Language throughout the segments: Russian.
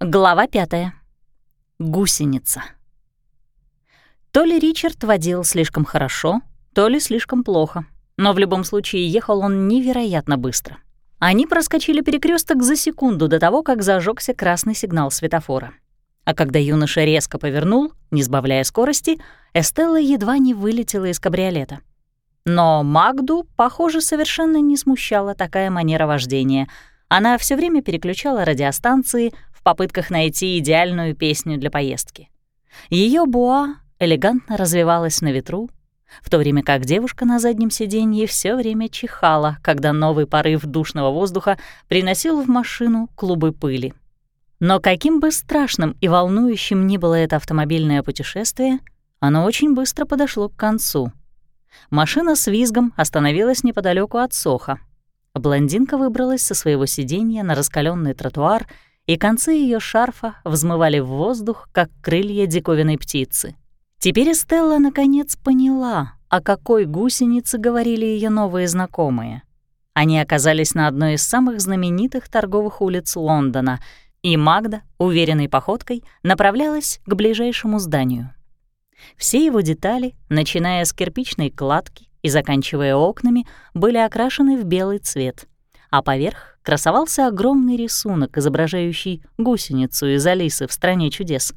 Глава пятая. Гусеница. То ли Ричард водил слишком хорошо, то ли слишком плохо, но в любом случае ехал он невероятно быстро. Они проскочили перекресток за секунду до того, как зажегся красный сигнал светофора. А когда юноша резко повернул, не сбавляя скорости, Эстелла едва не вылетела из кабриолета. Но Магду, похоже, совершенно не смущала такая манера вождения. Она все время переключала радиостанции, попытках найти идеальную песню для поездки. Ее буа элегантно развивалась на ветру, в то время как девушка на заднем сиденье все время чихала, когда новый порыв душного воздуха приносил в машину клубы пыли. Но каким бы страшным и волнующим ни было это автомобильное путешествие, оно очень быстро подошло к концу. Машина с визгом остановилась неподалеку от Соха. Блондинка выбралась со своего сиденья на раскаленный тротуар и концы ее шарфа взмывали в воздух, как крылья диковинной птицы. Теперь Стелла наконец поняла, о какой гусенице говорили ее новые знакомые. Они оказались на одной из самых знаменитых торговых улиц Лондона, и Магда, уверенной походкой, направлялась к ближайшему зданию. Все его детали, начиная с кирпичной кладки и заканчивая окнами, были окрашены в белый цвет, а поверх красовался огромный рисунок, изображающий гусеницу из Алисы в «Стране чудес».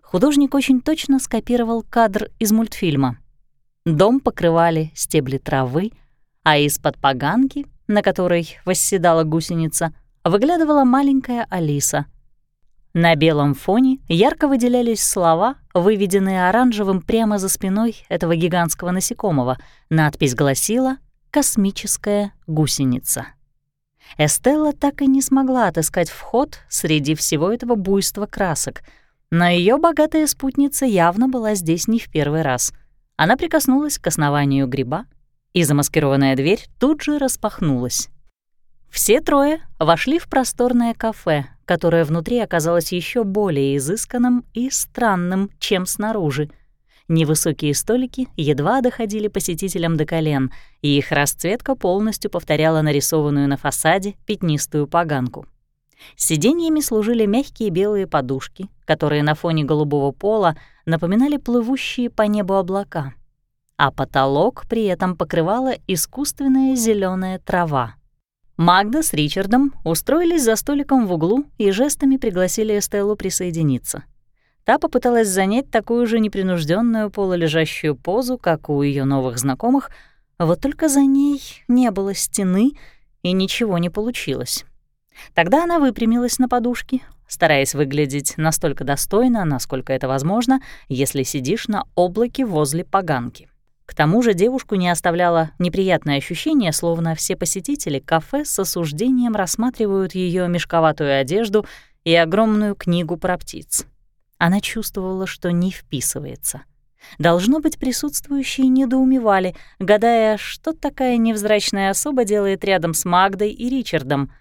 Художник очень точно скопировал кадр из мультфильма. Дом покрывали стебли травы, а из-под поганки, на которой восседала гусеница, выглядывала маленькая Алиса. На белом фоне ярко выделялись слова, выведенные оранжевым прямо за спиной этого гигантского насекомого. Надпись гласила «Космическая гусеница». Эстелла так и не смогла отыскать вход среди всего этого буйства красок, но ее богатая спутница явно была здесь не в первый раз. Она прикоснулась к основанию гриба, и замаскированная дверь тут же распахнулась. Все трое вошли в просторное кафе, которое внутри оказалось еще более изысканным и странным, чем снаружи — Невысокие столики едва доходили посетителям до колен, и их расцветка полностью повторяла нарисованную на фасаде пятнистую поганку. Сиденьями служили мягкие белые подушки, которые на фоне голубого пола напоминали плывущие по небу облака. А потолок при этом покрывала искусственная зеленая трава. Магда с Ричардом устроились за столиком в углу и жестами пригласили Эстеллу присоединиться. Та попыталась занять такую же непринужденную полулежащую позу, как у ее новых знакомых, вот только за ней не было стены, и ничего не получилось. Тогда она выпрямилась на подушке, стараясь выглядеть настолько достойно, насколько это возможно, если сидишь на облаке возле поганки. К тому же девушку не оставляло неприятное ощущение, словно все посетители кафе с осуждением рассматривают ее мешковатую одежду и огромную книгу про птиц. Она чувствовала, что не вписывается. Должно быть, присутствующие недоумевали, гадая, что такая невзрачная особа делает рядом с Магдой и Ричардом.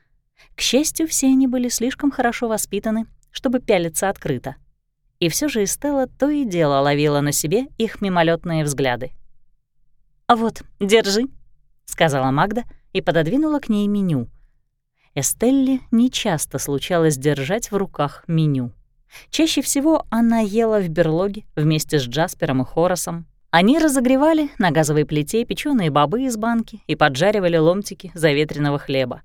К счастью, все они были слишком хорошо воспитаны, чтобы пялиться открыто. И все же Эстелла то и дело ловила на себе их мимолетные взгляды. «А «Вот, держи», — сказала Магда и пододвинула к ней меню. Эстелле нечасто случалось держать в руках меню. Чаще всего она ела в берлоге вместе с Джаспером и Хоросом. Они разогревали на газовой плите печёные бобы из банки и поджаривали ломтики заветренного хлеба.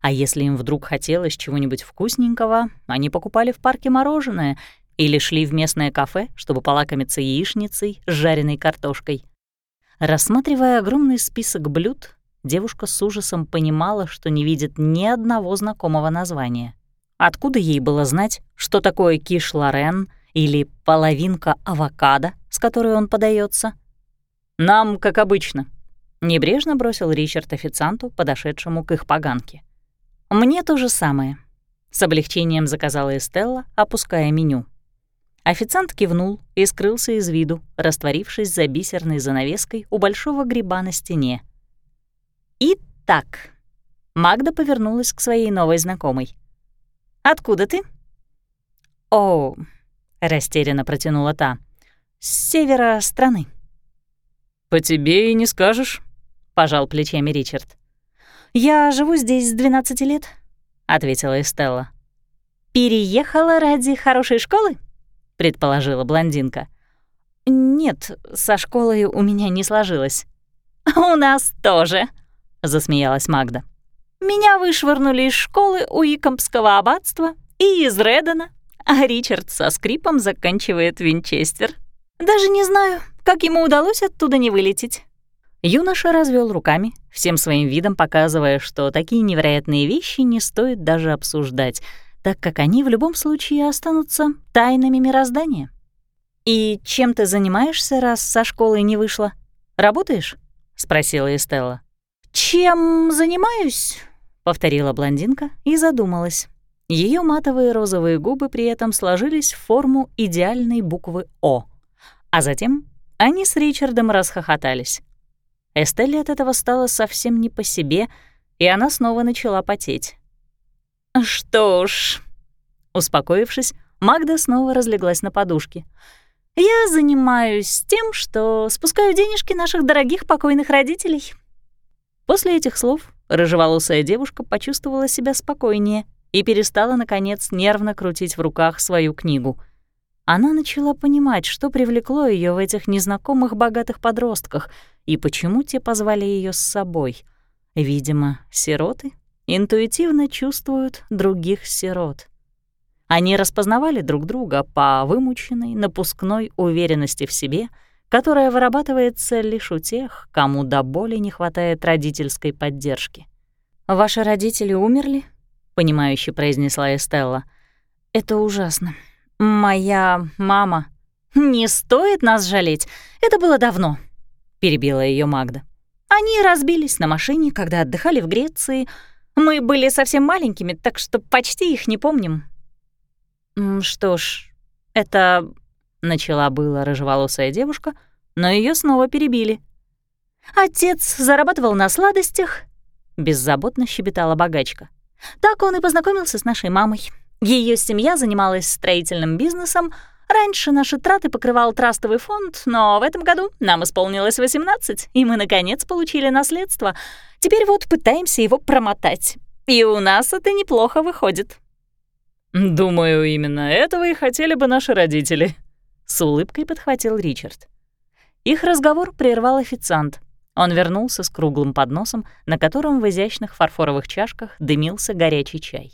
А если им вдруг хотелось чего-нибудь вкусненького, они покупали в парке мороженое или шли в местное кафе, чтобы полакомиться яичницей с жареной картошкой. Рассматривая огромный список блюд, девушка с ужасом понимала, что не видит ни одного знакомого названия — Откуда ей было знать, что такое киш лорен или половинка авокадо, с которой он подается? «Нам, как обычно», — небрежно бросил Ричард официанту, подошедшему к их поганке. «Мне то же самое», — с облегчением заказала Эстелла, опуская меню. Официант кивнул и скрылся из виду, растворившись за бисерной занавеской у большого гриба на стене. «Итак», — Магда повернулась к своей новой знакомой. Откуда ты?» «О», — растерянно протянула та, — «с севера страны». «По тебе и не скажешь», — пожал плечами Ричард. «Я живу здесь с 12 лет», — ответила Эстелла. «Переехала ради хорошей школы?» — предположила блондинка. «Нет, со школой у меня не сложилось». «У нас тоже», — засмеялась Магда. «Меня вышвырнули из школы у Икомпского аббатства и из Редена, а Ричард со скрипом заканчивает Винчестер. Даже не знаю, как ему удалось оттуда не вылететь». Юноша развел руками, всем своим видом показывая, что такие невероятные вещи не стоит даже обсуждать, так как они в любом случае останутся тайнами мироздания. «И чем ты занимаешься, раз со школы не вышла? Работаешь?» — спросила Эстелла. «Чем занимаюсь?» — повторила блондинка и задумалась. Ее матовые розовые губы при этом сложились в форму идеальной буквы «О», а затем они с Ричардом расхохотались. Эстелле от этого стало совсем не по себе, и она снова начала потеть. «Что ж...» Успокоившись, Магда снова разлеглась на подушке. «Я занимаюсь тем, что спускаю денежки наших дорогих покойных родителей». После этих слов рыжеволосая девушка почувствовала себя спокойнее и перестала, наконец, нервно крутить в руках свою книгу. Она начала понимать, что привлекло ее в этих незнакомых богатых подростках — и почему те позвали ее с собой. Видимо, сироты интуитивно чувствуют других сирот. Они распознавали друг друга по вымученной, напускной уверенности в себе, которая вырабатывается лишь у тех, кому до боли не хватает родительской поддержки. «Ваши родители умерли?» — понимающе произнесла Эстелла. «Это ужасно. Моя мама...» «Не стоит нас жалеть. Это было давно», перебила ее Магда. Они разбились на машине, когда отдыхали в Греции. Мы были совсем маленькими, так что почти их не помним. Что ж, это начала была рыжеволосая девушка, но ее снова перебили. Отец зарабатывал на сладостях, беззаботно щебетала богачка. Так он и познакомился с нашей мамой. Ее семья занималась строительным бизнесом, Раньше наши траты покрывал трастовый фонд, но в этом году нам исполнилось 18, и мы, наконец, получили наследство. Теперь вот пытаемся его промотать. И у нас это неплохо выходит». «Думаю, именно этого и хотели бы наши родители», — с улыбкой подхватил Ричард. Их разговор прервал официант. Он вернулся с круглым подносом, на котором в изящных фарфоровых чашках дымился горячий чай.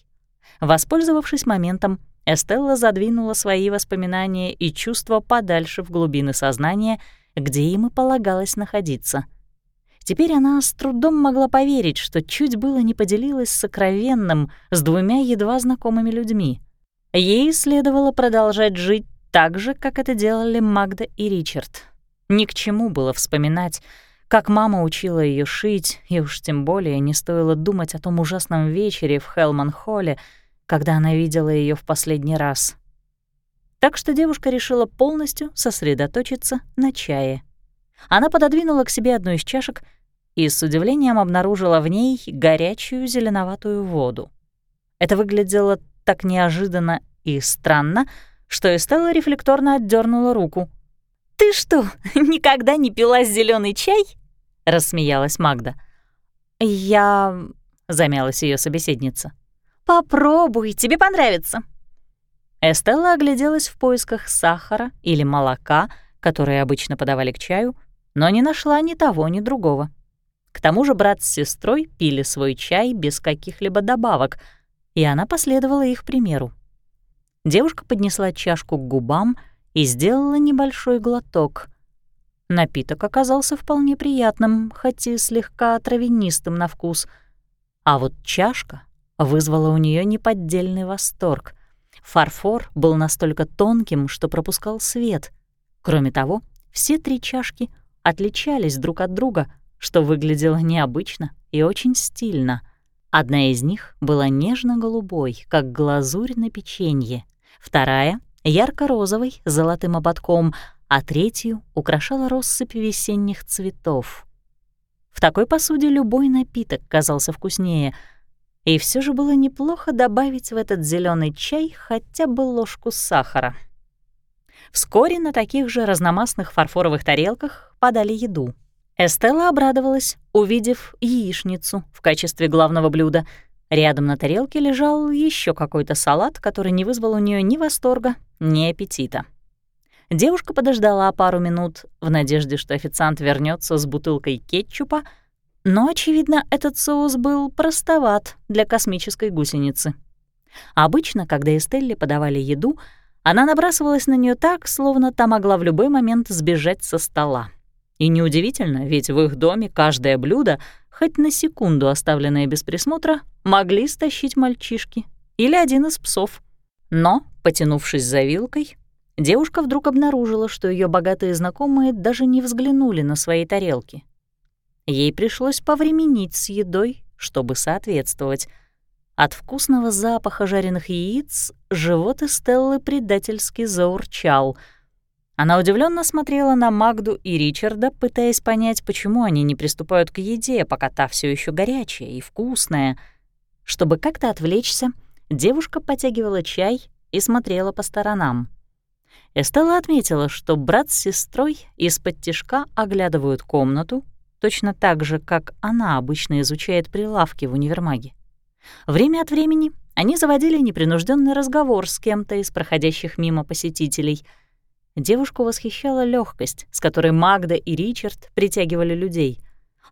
Воспользовавшись моментом, Эстелла задвинула свои воспоминания и чувства подальше в глубины сознания, где им и полагалось находиться. Теперь она с трудом могла поверить, что чуть было не поделилась сокровенным с двумя едва знакомыми людьми. Ей следовало продолжать жить так же, как это делали Магда и Ричард. Ни к чему было вспоминать, как мама учила ее шить, и уж тем более не стоило думать о том ужасном вечере в Хелман-холле, когда она видела ее в последний раз. Так что девушка решила полностью сосредоточиться на чае. Она пододвинула к себе одну из чашек и с удивлением обнаружила в ней горячую зеленоватую воду. Это выглядело так неожиданно и странно, что Эстелла рефлекторно отдернула руку. «Ты что, никогда не пила зеленый чай?» — рассмеялась Магда. «Я...» — замялась ее собеседница. «Попробуй, тебе понравится». Эстелла огляделась в поисках сахара или молока, которые обычно подавали к чаю, но не нашла ни того, ни другого. К тому же брат с сестрой пили свой чай без каких-либо добавок, и она последовала их примеру. Девушка поднесла чашку к губам и сделала небольшой глоток. Напиток оказался вполне приятным, хоть и слегка травянистым на вкус. А вот чашка вызвало у нее неподдельный восторг. Фарфор был настолько тонким, что пропускал свет. Кроме того, все три чашки отличались друг от друга, что выглядело необычно и очень стильно. Одна из них была нежно-голубой, как глазурь на печенье, вторая — ярко-розовой, с золотым ободком, а третью украшала россыпь весенних цветов. В такой посуде любой напиток казался вкуснее — и все же было неплохо добавить в этот зеленый чай хотя бы ложку сахара. Вскоре на таких же разномастных фарфоровых тарелках подали еду. Эстелла обрадовалась, увидев яичницу в качестве главного блюда. Рядом на тарелке лежал еще какой-то салат, который не вызвал у нее ни восторга, ни аппетита. Девушка подождала пару минут в надежде, что официант вернется с бутылкой кетчупа, но, очевидно, этот соус был простоват для космической гусеницы. Обычно, когда Эстелле подавали еду, она набрасывалась на нее так, словно та могла в любой момент сбежать со стола. И неудивительно, ведь в их доме каждое блюдо, хоть на секунду оставленное без присмотра, могли стащить мальчишки или один из псов. Но, потянувшись за вилкой, девушка вдруг обнаружила, что ее богатые знакомые даже не взглянули на свои тарелки. Ей пришлось повременить с едой, чтобы соответствовать. От вкусного запаха жареных яиц живот Эстеллы предательски заурчал. Она удивленно смотрела на Магду и Ричарда, пытаясь понять, почему они не приступают к еде, пока та все еще горячая и вкусная. Чтобы как-то отвлечься, девушка потягивала чай и смотрела по сторонам. Эстелла отметила, что брат с сестрой из-под тишка оглядывают комнату, точно так же, как она обычно изучает прилавки в универмаге. Время от времени они заводили непринужденный разговор с кем-то из проходящих мимо посетителей. Девушку восхищала легкость, с которой Магда и Ричард притягивали людей.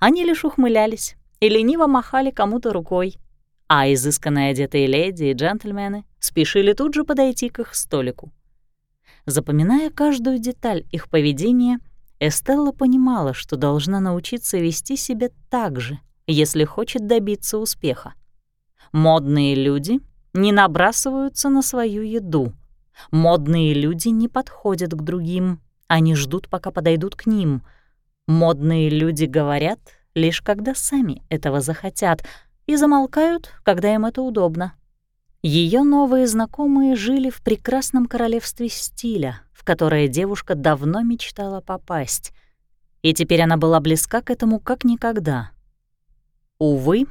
Они лишь ухмылялись и лениво махали кому-то рукой, а изысканно одетые леди и джентльмены спешили тут же подойти к их столику. Запоминая каждую деталь их поведения, Эстелла понимала, что должна научиться вести себя так же, если хочет добиться успеха. Модные люди не набрасываются на свою еду. Модные люди не подходят к другим, они ждут, пока подойдут к ним. Модные люди говорят лишь когда сами этого захотят и замолкают, когда им это удобно. Ее новые знакомые жили в прекрасном королевстве стиля, в которое девушка давно мечтала попасть. И теперь она была близка к этому как никогда. Увы,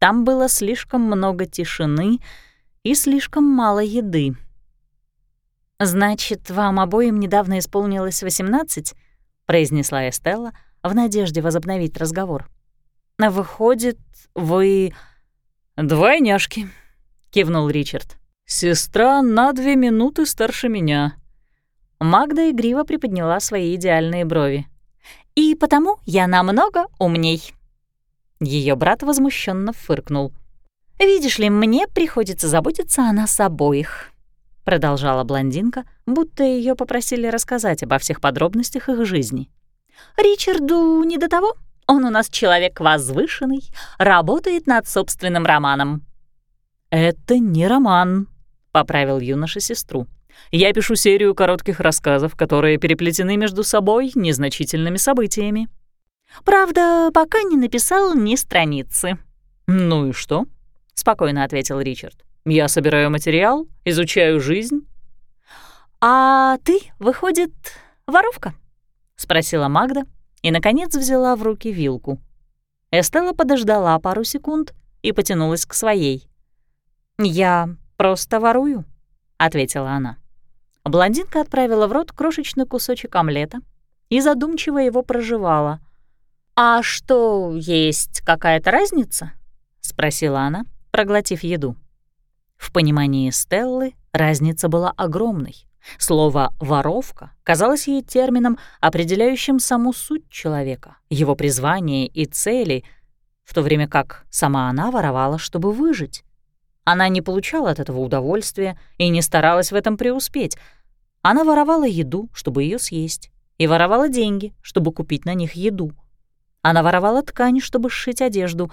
там было слишком много тишины и слишком мало еды. «Значит, вам обоим недавно исполнилось 18?» — произнесла Эстелла в надежде возобновить разговор. «Выходит, вы...» «Двойняшки», — кивнул Ричард. «Сестра на две минуты старше меня». Магда игриво приподняла свои идеальные брови. «И потому я намного умней». Ее брат возмущенно фыркнул. «Видишь ли, мне приходится заботиться о нас обоих», — продолжала блондинка, будто ее попросили рассказать обо всех подробностях их жизни. «Ричарду не до того. Он у нас человек возвышенный, работает над собственным романом. «Это не роман», — поправил юноша сестру. «Я пишу серию коротких рассказов, которые переплетены между собой незначительными событиями». «Правда, пока не написал ни страницы». «Ну и что?» — спокойно ответил Ричард. «Я собираю материал, изучаю жизнь». «А ты, выходит, воровка?» — спросила Магда и, наконец, взяла в руки вилку. Эстелла подождала пару секунд и потянулась к своей. «Я просто ворую», — ответила она. Блондинка отправила в рот крошечный кусочек омлета и задумчиво его проживала. «А что, есть какая-то разница?» — спросила она, проглотив еду. В понимании Стеллы разница была огромной. Слово «воровка» казалось ей термином, определяющим саму суть человека, его призвание и цели, в то время как сама она воровала, чтобы выжить. Она не получала от этого удовольствия и не старалась в этом преуспеть. Она воровала еду, чтобы ее съесть, и воровала деньги, чтобы купить на них еду. Она воровала ткань, чтобы сшить одежду,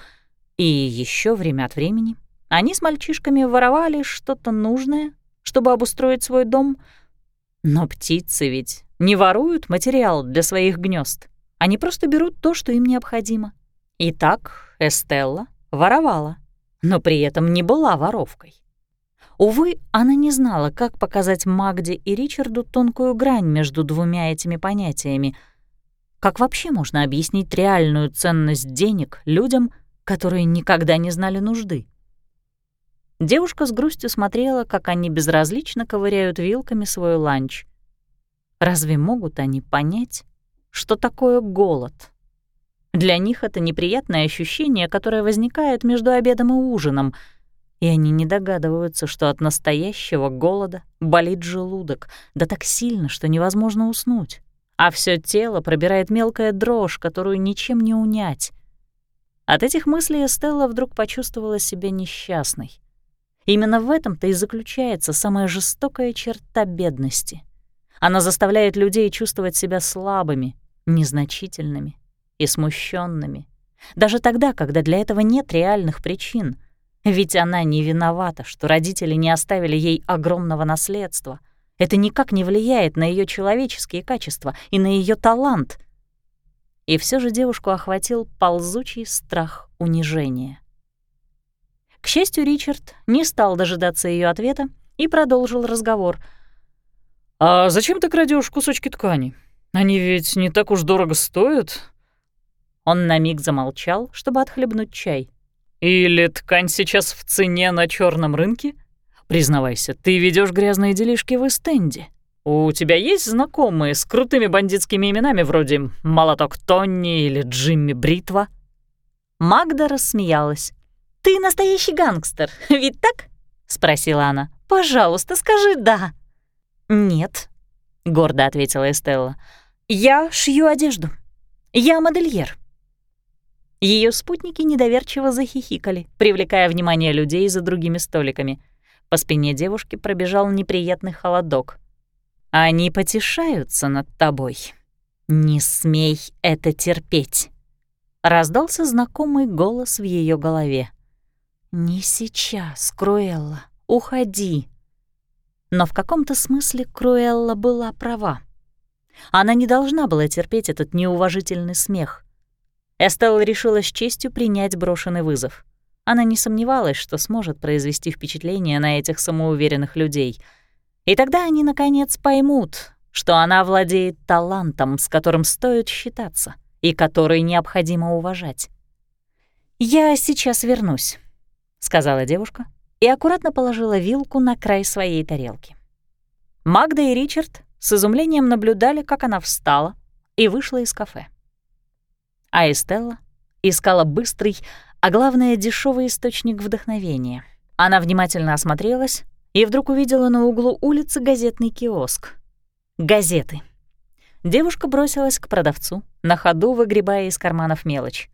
и еще время от времени они с мальчишками воровали что-то нужное, чтобы обустроить свой дом. Но птицы ведь не воруют материал для своих гнезд. Они просто берут то, что им необходимо. И так Эстелла воровала но при этом не была воровкой. Увы, она не знала, как показать Магде и Ричарду тонкую грань между двумя этими понятиями. Как вообще можно объяснить реальную ценность денег людям, которые никогда не знали нужды? Девушка с грустью смотрела, как они безразлично ковыряют вилками свой ланч. Разве могут они понять, что такое голод? Для них это неприятное ощущение, которое возникает между обедом и ужином. и они не догадываются, что от настоящего голода болит желудок, да так сильно, что невозможно уснуть, а все тело пробирает мелкая дрожь, которую ничем не унять. От этих мыслей Эстелла вдруг почувствовала себя несчастной. Именно в этом-то и заключается самая жестокая черта бедности. Она заставляет людей чувствовать себя слабыми, незначительными и смущенными, даже тогда, когда для этого нет реальных причин. Ведь она не виновата, что родители не оставили ей огромного наследства. Это никак не влияет на ее человеческие качества и на ее талант. И все же девушку охватил ползучий страх унижения. К счастью, Ричард не стал дожидаться ее ответа и продолжил разговор. «А зачем ты крадешь кусочки ткани? Они ведь не так уж дорого стоят». Он на миг замолчал, чтобы отхлебнуть чай. «Или ткань сейчас в цене на черном рынке? Признавайся, ты ведешь грязные делишки в Эстенде. У тебя есть знакомые с крутыми бандитскими именами вроде Молоток Тонни или Джимми Бритва?» Магда рассмеялась. «Ты настоящий гангстер, ведь так?» — спросила она. «Пожалуйста, скажи «да». «Нет», — гордо ответила Эстелла. «Я шью одежду. Я модельер». Ее спутники недоверчиво захихикали, привлекая внимание людей за другими столиками. По спине девушки пробежал неприятный холодок. «Они потешаются над тобой. Не смей это терпеть!» Раздался знакомый голос в ее голове. «Не сейчас, Круэлла, уходи». Но в каком-то смысле Круэлла была права. Она не должна была терпеть этот неуважительный смех. Эстелла решила с честью принять брошенный вызов. Она не сомневалась, что сможет произвести впечатление на этих самоуверенных людей. И тогда они, наконец, поймут, что она владеет талантом, с которым стоит считаться и который необходимо уважать. «Я сейчас вернусь», сказала девушка и аккуратно положила вилку на край своей тарелки. Магда и Ричард с изумлением наблюдали, как она встала и вышла из кафе. А Эстелла искала быстрый, а главное, дешевый источник вдохновения. Она внимательно осмотрелась и вдруг увидела на углу улицы газетный киоск. Газеты. Девушка бросилась к продавцу, на ходу выгребая из карманов мелочь.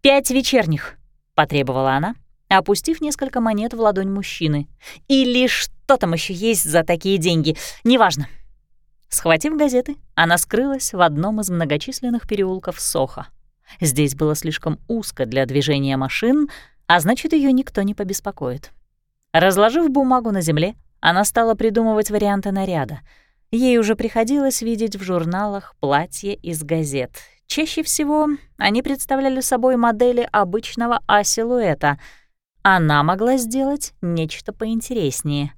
«Пять вечерних», — потребовала она, опустив несколько монет в ладонь мужчины. «Или что там еще есть за такие деньги? Неважно». Схватив газеты, она скрылась в одном из многочисленных переулков Соха. Здесь было слишком узко для движения машин, а значит, ее никто не побеспокоит. Разложив бумагу на земле, она стала придумывать варианты наряда. Ей уже приходилось видеть в журналах платья из газет. Чаще всего они представляли собой модели обычного А-силуэта — она могла сделать нечто поинтереснее.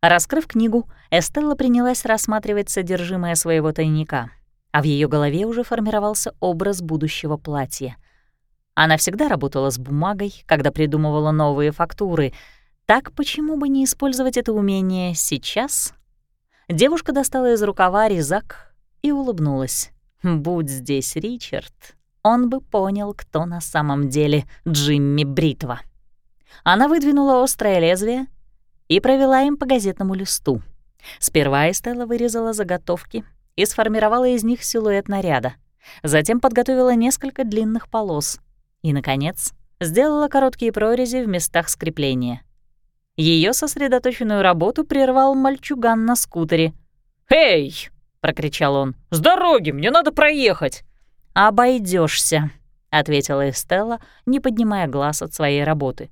Раскрыв книгу, Эстелла принялась рассматривать содержимое своего тайника, а в ее голове уже формировался образ будущего платья. Она всегда работала с бумагой, когда придумывала новые фактуры. Так почему бы не использовать это умение сейчас? Девушка достала из рукава резак и улыбнулась. «Будь здесь Ричард, он бы понял, кто на самом деле Джимми Бритва». Она выдвинула острое лезвие и провела им по газетному листу. Сперва Эстелла вырезала заготовки и сформировала из них силуэт наряда. Затем подготовила несколько длинных полос. И, наконец, сделала короткие прорези в местах скрепления. Ее сосредоточенную работу прервал мальчуган на скутере. «Эй!» — прокричал он. «С дороги! Мне надо проехать!» Обойдешься, ответила Эстелла, не поднимая глаз от своей работы.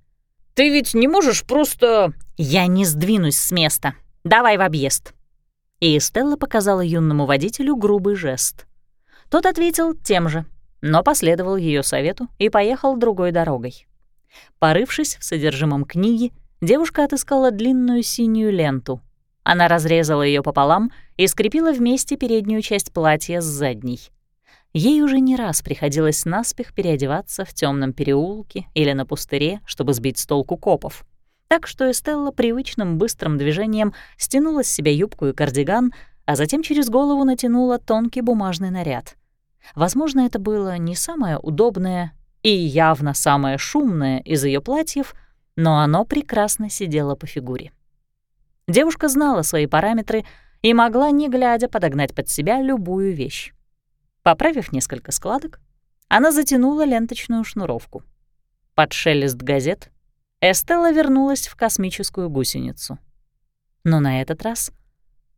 Ты ведь не можешь просто...» «Я не сдвинусь с места. Давай в объезд». И Стелла показала юному водителю грубый жест. Тот ответил тем же, но последовал ее совету и поехал другой дорогой. Порывшись в содержимом книги, девушка отыскала длинную синюю ленту. Она разрезала ее пополам и скрепила вместе переднюю часть платья с задней. Ей уже не раз приходилось наспех переодеваться в темном переулке или на пустыре, чтобы сбить с толку копов. Так что Эстелла привычным быстрым движением стянула с себя юбку и кардиган, а затем через голову натянула тонкий бумажный наряд. Возможно, это было не самое удобное и явно самое шумное из ее платьев, но оно прекрасно сидело по фигуре. Девушка знала свои параметры и могла, не глядя, подогнать под себя любую вещь. Поправив несколько складок, она затянула ленточную шнуровку. Под шелест газет Эстелла вернулась в космическую гусеницу. Но на этот раз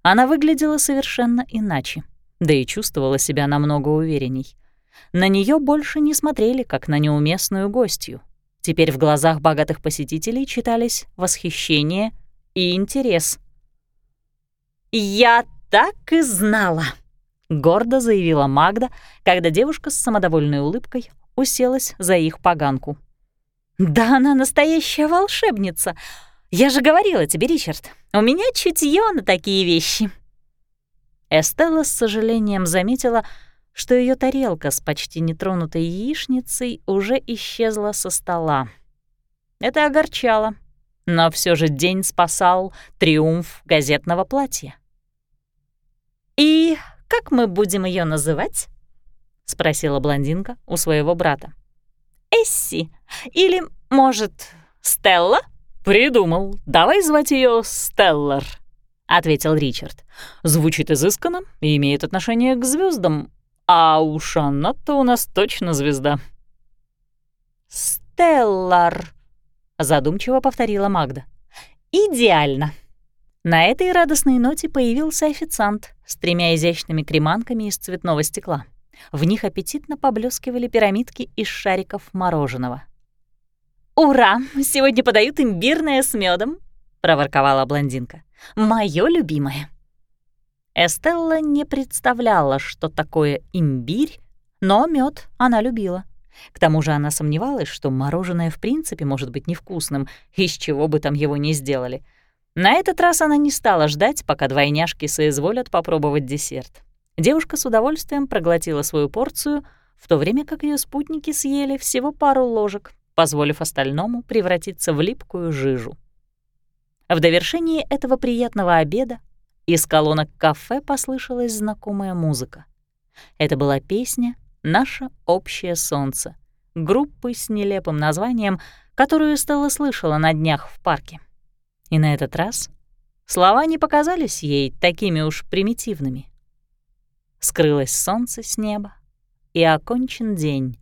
она выглядела совершенно иначе, да и чувствовала себя намного уверенней. На нее больше не смотрели, как на неуместную гостью. Теперь в глазах богатых посетителей читались восхищение и интерес. «Я так и знала!» — гордо заявила Магда, когда девушка с самодовольной улыбкой уселась за их поганку. «Да она настоящая волшебница! Я же говорила тебе, Ричард, у меня чутье на такие вещи!» Эстелла с сожалением заметила, что ее тарелка с почти нетронутой яичницей уже исчезла со стола. Это огорчало, но все же день спасал триумф газетного платья. «И как мы будем ее называть?» — спросила блондинка у своего брата. Эсси. Или, может, Стелла?» «Придумал. Давай звать ее Стеллар», — ответил Ричард. «Звучит изысканно и имеет отношение к звездам, а уж она-то у нас точно звезда». «Стеллар», — задумчиво повторила Магда. «Идеально». На этой радостной ноте появился официант с тремя изящными креманками из цветного стекла. В них аппетитно поблескивали пирамидки из шариков мороженого. «Ура! Сегодня подают имбирное с медом, проворковала блондинка. «Моё любимое». Эстелла не представляла, что такое имбирь, но мед она любила. К тому же она сомневалась, что мороженое в принципе может быть невкусным, из чего бы там его ни сделали. На этот раз она не стала ждать, пока двойняшки соизволят попробовать десерт. Девушка с удовольствием проглотила свою порцию, в то время как ее спутники съели всего пару ложек, позволив остальному превратиться в липкую жижу. В довершении этого приятного обеда из колонок кафе послышалась знакомая музыка. Это была песня «Наше общее солнце» группы с нелепым названием, которую Стелла слышала на днях в парке. И на этот раз слова не показались ей такими уж примитивными. Скрылось солнце с неба, и окончен день.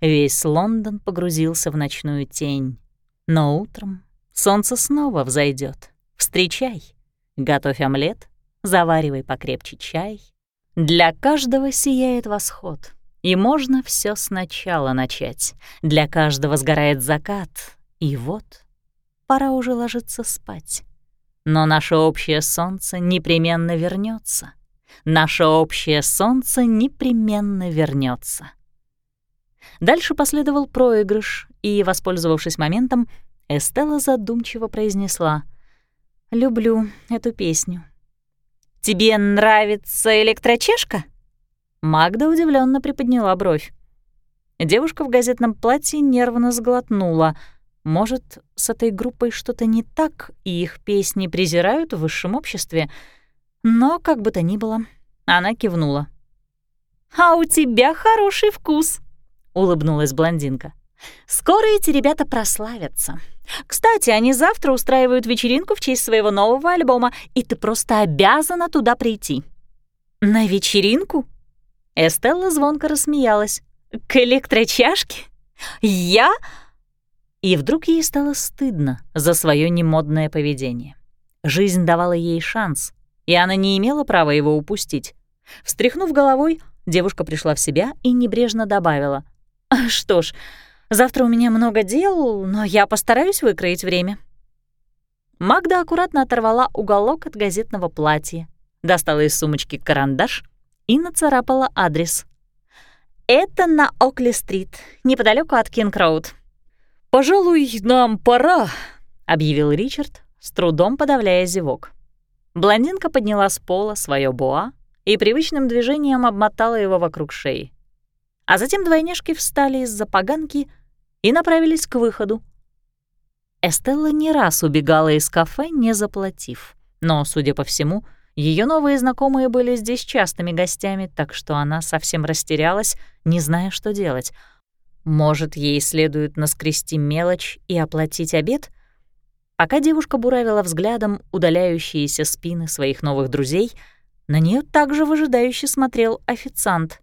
Весь Лондон погрузился в ночную тень. Но утром солнце снова взойдет. Встречай. Готовь омлет, заваривай покрепче чай. Для каждого сияет восход, и можно все сначала начать. Для каждого сгорает закат, и вот пора уже ложиться спать. Но наше общее солнце непременно вернется наше общее солнце непременно вернется. Дальше последовал проигрыш, и, воспользовавшись моментом, Эстелла задумчиво произнесла «Люблю эту песню». «Тебе нравится электрочешка?» Магда удивленно приподняла бровь. Девушка в газетном платье нервно сглотнула. Может, с этой группой что-то не так, и их песни презирают в высшем обществе — но, как бы то ни было, она кивнула. «А у тебя хороший вкус», — улыбнулась блондинка. «Скоро эти ребята прославятся. Кстати, они завтра устраивают вечеринку в честь своего нового альбома, и ты просто обязана туда прийти». «На вечеринку?» Эстелла звонко рассмеялась. «К электрочашке? Я?» И вдруг ей стало стыдно за свое немодное поведение. Жизнь давала ей шанс, и она не имела права его упустить. Встряхнув головой, девушка пришла в себя и небрежно добавила. «А «Что ж, завтра у меня много дел, но я постараюсь выкроить время». Магда аккуратно оторвала уголок от газетного платья, достала из сумочки карандаш и нацарапала адрес. «Это на Окли-стрит, неподалеку от Кинг-Роуд». «Пожалуй, нам пора», — объявил Ричард, с трудом подавляя зевок. Блондинка подняла с пола свое боа и привычным движением обмотала его вокруг шеи. А затем двойняшки встали из-за поганки и направились к выходу. Эстелла не раз убегала из кафе, не заплатив. Но, судя по всему, ее новые знакомые были здесь частыми гостями, так что она совсем растерялась, не зная, что делать. Может, ей следует наскрести мелочь и оплатить обед? Пока девушка буравила взглядом удаляющиеся спины своих новых друзей, на нее также выжидающе смотрел официант.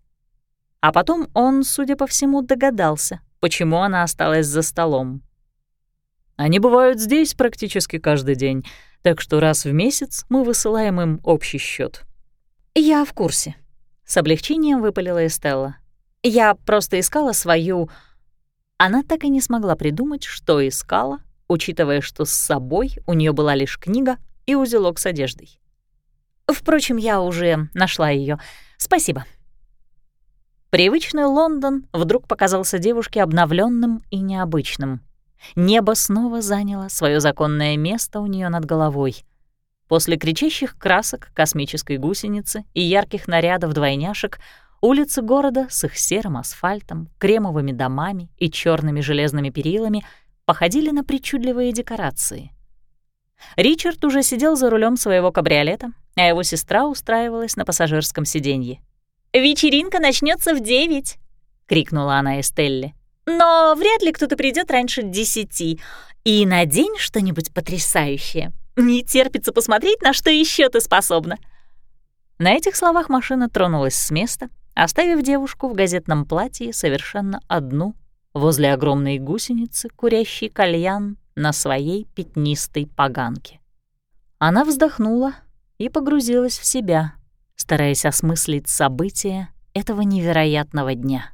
А потом он, судя по всему, догадался, почему она осталась за столом. Они бывают здесь практически каждый день, так что раз в месяц мы высылаем им общий счет. «Я в курсе», — с облегчением выпалила Эстелла. «Я просто искала свою...» Она так и не смогла придумать, что искала, учитывая, что с собой у нее была лишь книга и узелок с одеждой. Впрочем, я уже нашла ее. Спасибо. Привычный Лондон вдруг показался девушке обновленным и необычным. Небо снова заняло свое законное место у нее над головой. После кричащих красок космической гусеницы и ярких нарядов двойняшек улицы города с их серым асфальтом, кремовыми домами и черными железными перилами походили на причудливые декорации. Ричард уже сидел за рулем своего кабриолета, а его сестра устраивалась на пассажирском сиденье. «Вечеринка начнется в девять!» — крикнула она Эстелле. «Но вряд ли кто-то придет раньше десяти. И надень что-нибудь потрясающее. Не терпится посмотреть, на что еще ты способна». На этих словах машина тронулась с места, оставив девушку в газетном платье совершенно одну возле огромной гусеницы, курящей кальян на своей пятнистой поганке. Она вздохнула и погрузилась в себя, стараясь осмыслить события этого невероятного дня.